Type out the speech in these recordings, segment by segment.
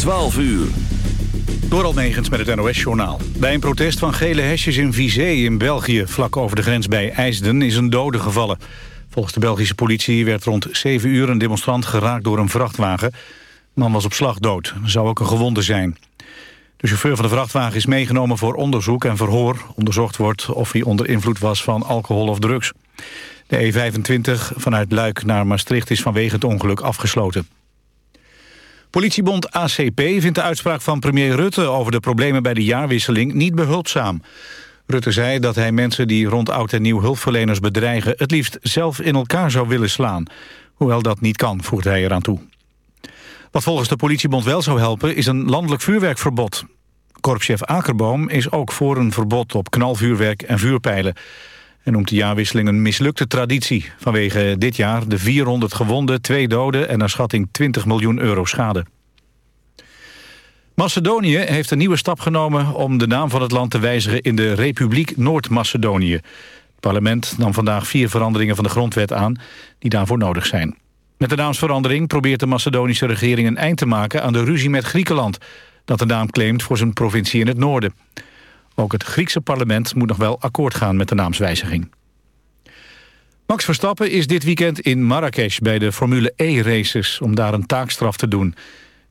12 uur. Door Negens met het NOS-journaal. Bij een protest van gele hesjes in Vizé in België... vlak over de grens bij IJsden is een dode gevallen. Volgens de Belgische politie werd rond 7 uur een demonstrant geraakt door een vrachtwagen. De man was op slag dood. Er zou ook een gewonde zijn. De chauffeur van de vrachtwagen is meegenomen voor onderzoek en verhoor. Onderzocht wordt of hij onder invloed was van alcohol of drugs. De E25 vanuit Luik naar Maastricht is vanwege het ongeluk afgesloten. Politiebond ACP vindt de uitspraak van premier Rutte... over de problemen bij de jaarwisseling niet behulpzaam. Rutte zei dat hij mensen die rond oud en nieuw hulpverleners bedreigen... het liefst zelf in elkaar zou willen slaan. Hoewel dat niet kan, voegt hij eraan toe. Wat volgens de politiebond wel zou helpen is een landelijk vuurwerkverbod. Korpschef Akerboom is ook voor een verbod op knalvuurwerk en vuurpijlen. En noemt de jaarwisseling een mislukte traditie. Vanwege dit jaar de 400 gewonden, twee doden en naar schatting 20 miljoen euro schade. Macedonië heeft een nieuwe stap genomen om de naam van het land te wijzigen in de Republiek Noord-Macedonië. Het parlement nam vandaag vier veranderingen van de grondwet aan die daarvoor nodig zijn. Met de naamsverandering probeert de Macedonische regering een eind te maken aan de ruzie met Griekenland, dat de naam claimt voor zijn provincie in het noorden. Ook het Griekse parlement moet nog wel akkoord gaan met de naamswijziging. Max Verstappen is dit weekend in Marrakesh bij de Formule E-races om daar een taakstraf te doen.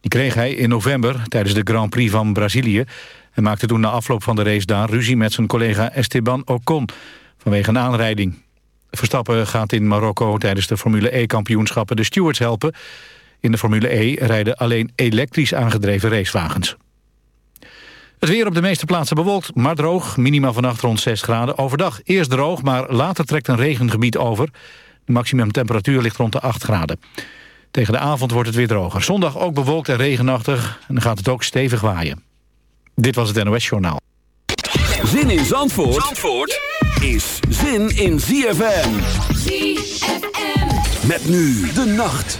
Die kreeg hij in november tijdens de Grand Prix van Brazilië. Hij maakte toen na afloop van de race daar ruzie met zijn collega Esteban Ocon vanwege een aanrijding. Verstappen gaat in Marokko tijdens de Formule E-kampioenschappen de stewards helpen. In de Formule E rijden alleen elektrisch aangedreven racewagens. Het weer op de meeste plaatsen bewolkt, maar droog. Minima vannacht rond 6 graden. Overdag eerst droog, maar later trekt een regengebied over. De maximumtemperatuur ligt rond de 8 graden. Tegen de avond wordt het weer droger. Zondag ook bewolkt en regenachtig. En dan gaat het ook stevig waaien. Dit was het NOS Journaal. Zin in Zandvoort, Zandvoort is zin in ZFM. ZFM. Met nu de nacht.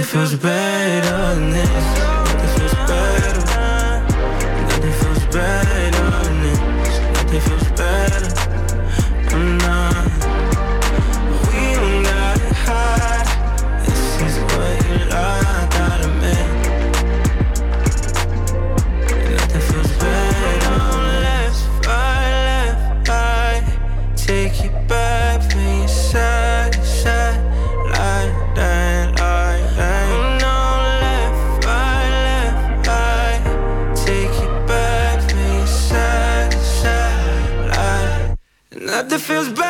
Nothing feels better than this. Nothing feels better. Nothing feels better. It feels better.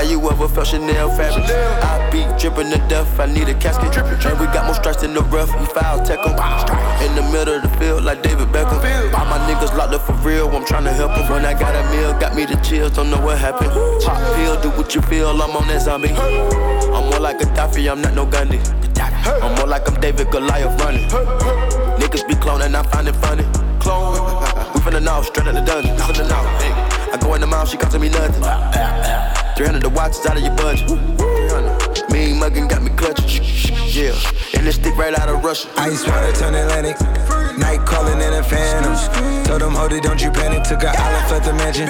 Have you ever felt Chanel fabric? I be dripping to death, I need a casket. drippin' And we got more strikes in the rough, we foul tech 'em. In the middle of the field, like David Beckham. All my niggas locked up for real, I'm tryna help 'em. When I got a meal, got me the chills, don't know what happened. Pop pill, do what you feel, I'm on that zombie. I'm more like a Gaddafi, I'm not no Gunny. I'm more like I'm David Goliath running. Niggas be cloning, I find it funny. Clone, we finna know, straight out the dungeon. Finna know, hey. I go in the mouth, she costing me nothing. 300 the watch is out of your budget. 300. Mean muggin' got me clutching. Yeah, and this stick right out of Russia. Ice water turn Atlantic. Night calling in a phantom. Told them, hold it, don't you panic. Took a island, felt the mansion.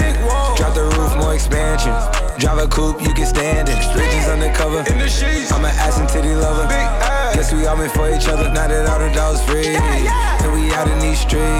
Drop the roof, more expansion. Drive a coupe, you can stand it. Bridges undercover. I'm an ass and titty lover. Guess we all meant for each other. Now that all the dogs free. And we out in these streets.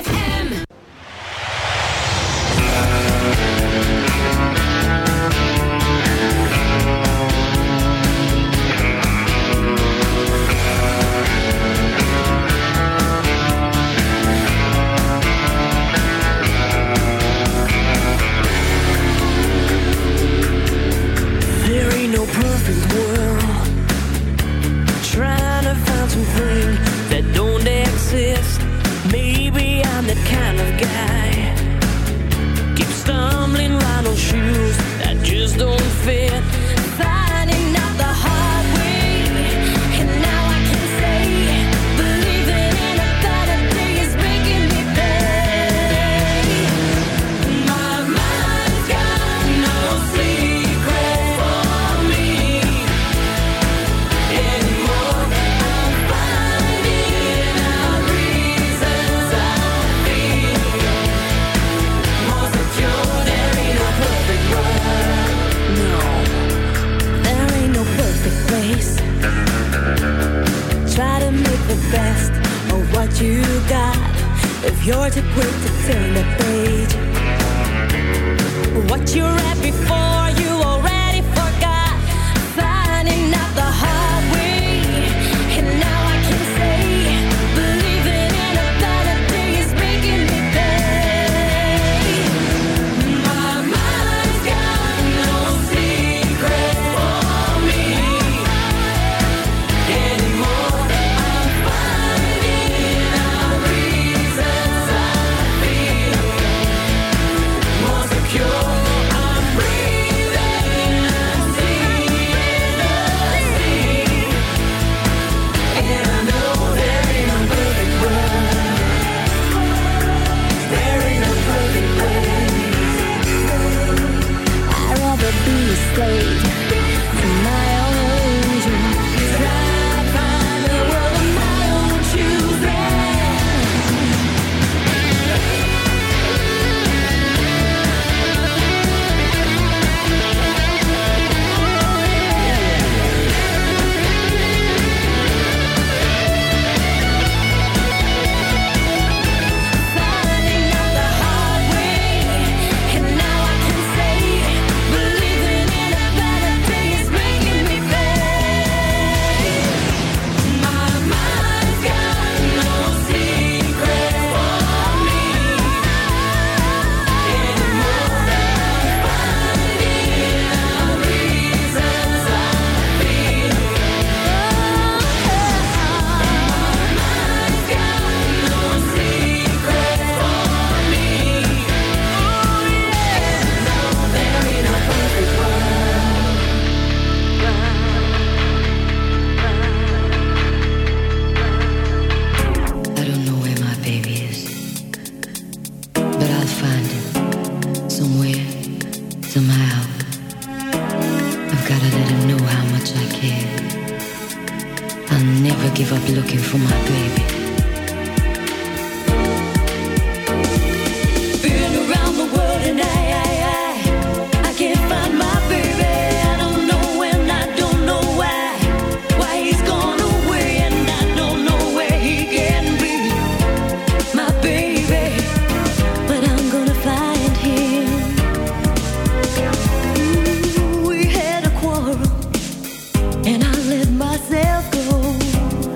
and I let myself go.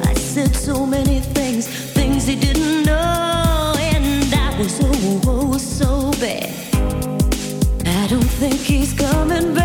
I said so many things, things he didn't know, and I was oh, oh so bad. I don't think he's coming back.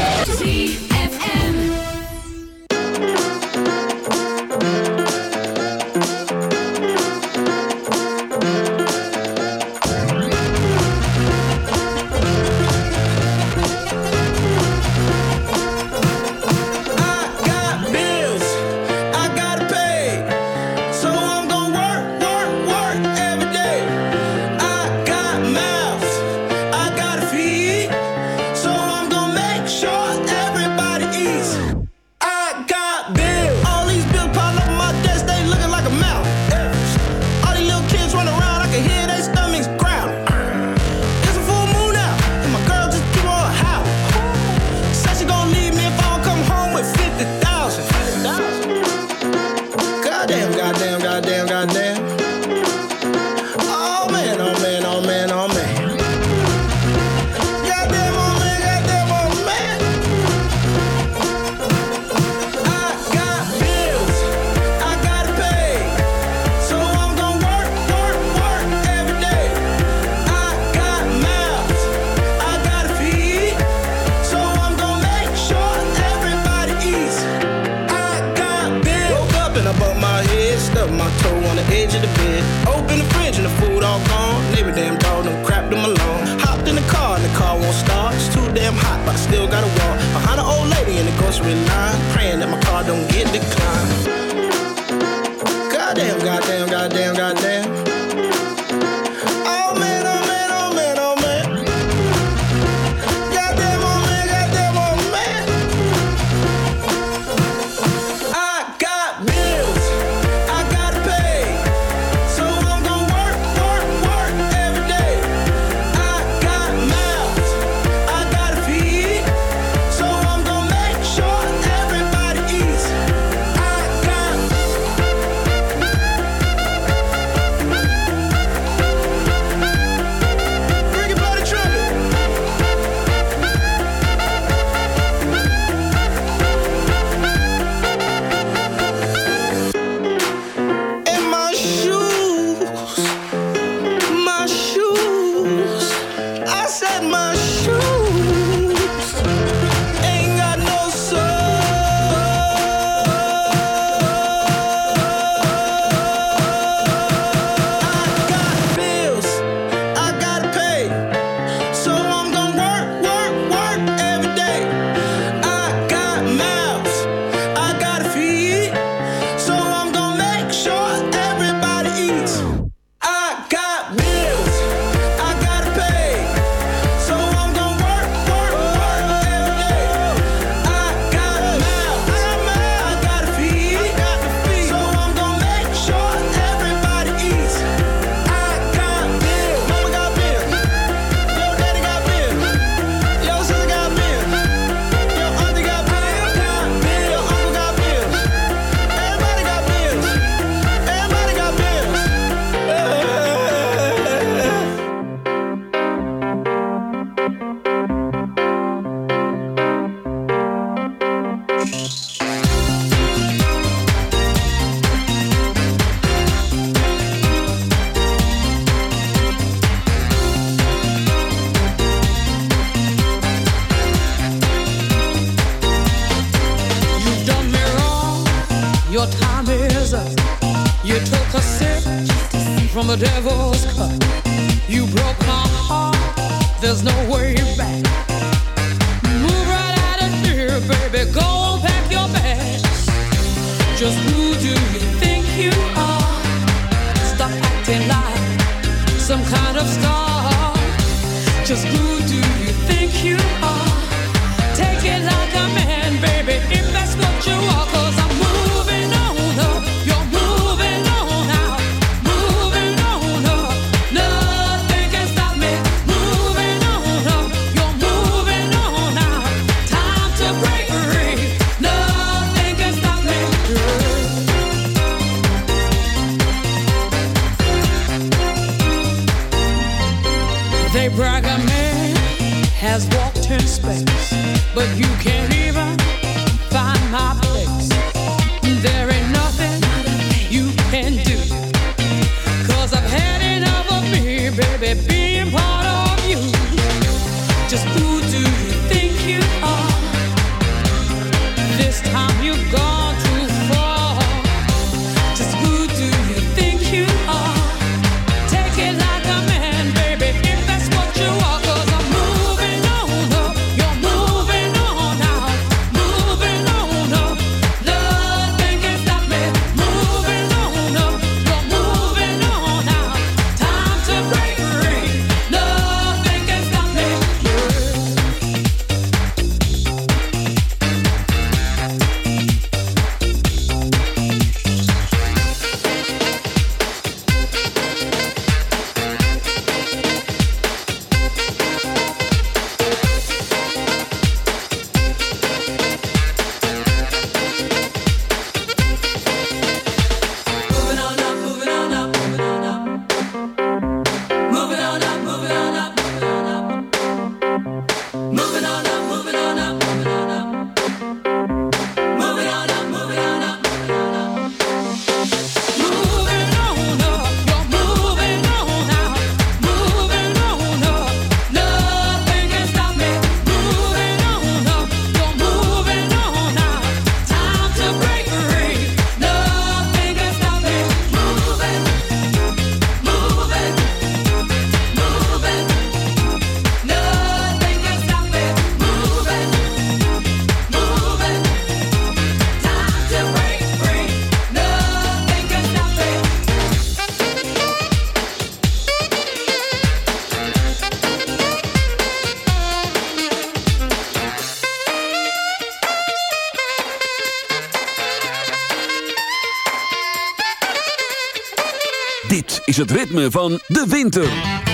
Van de winter.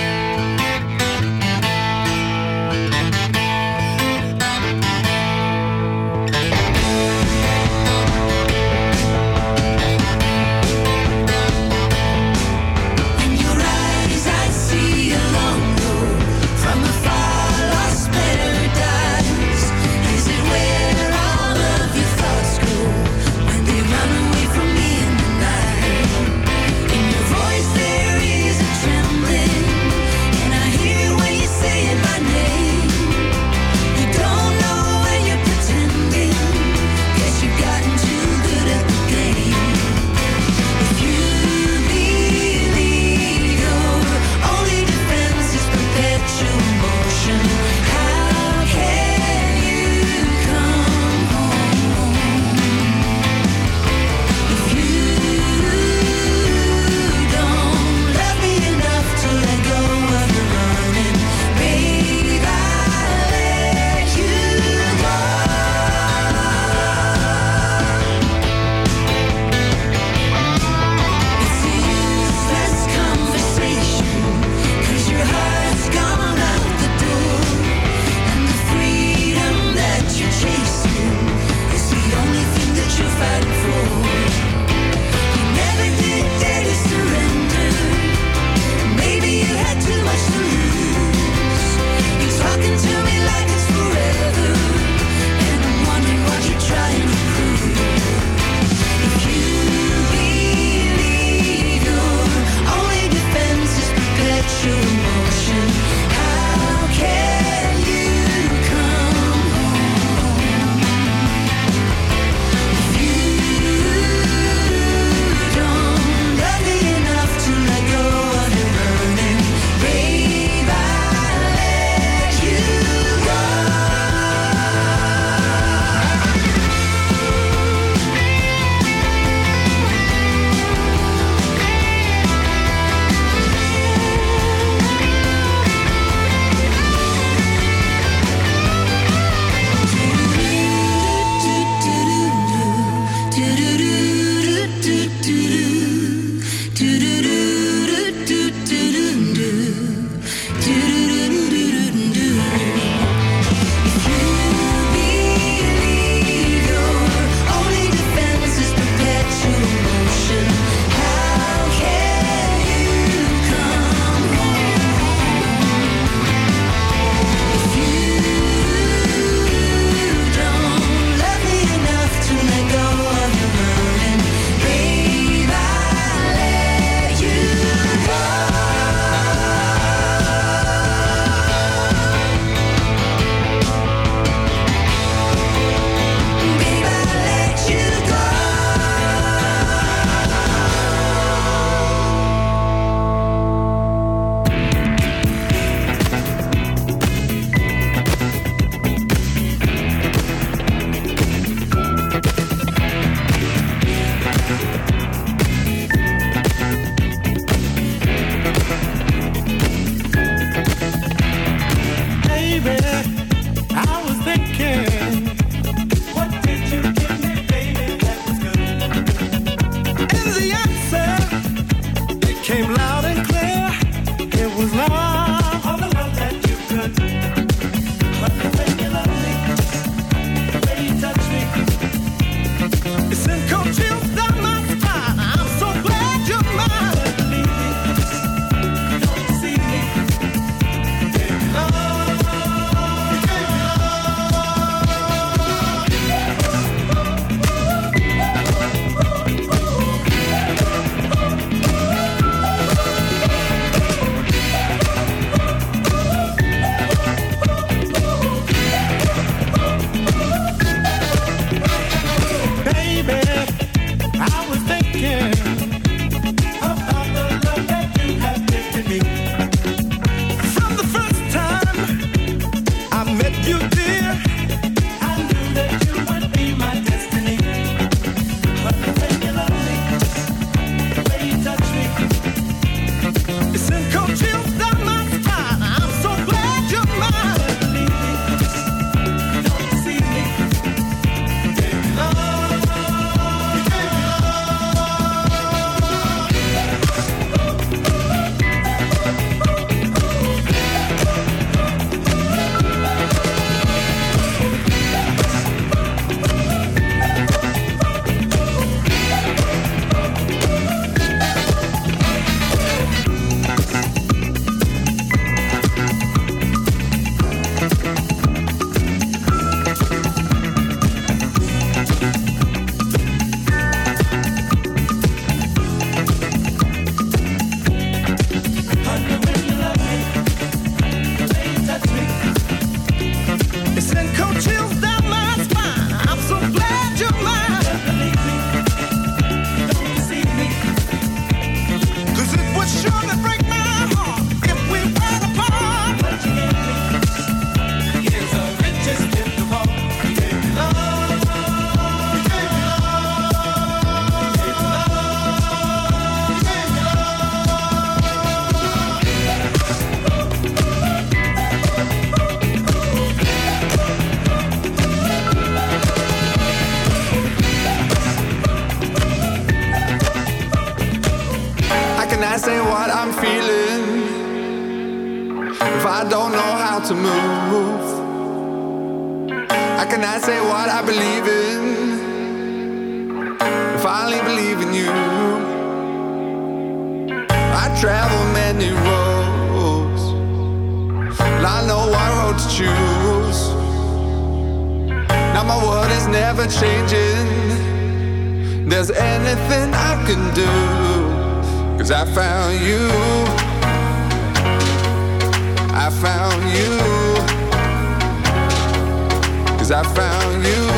Around you.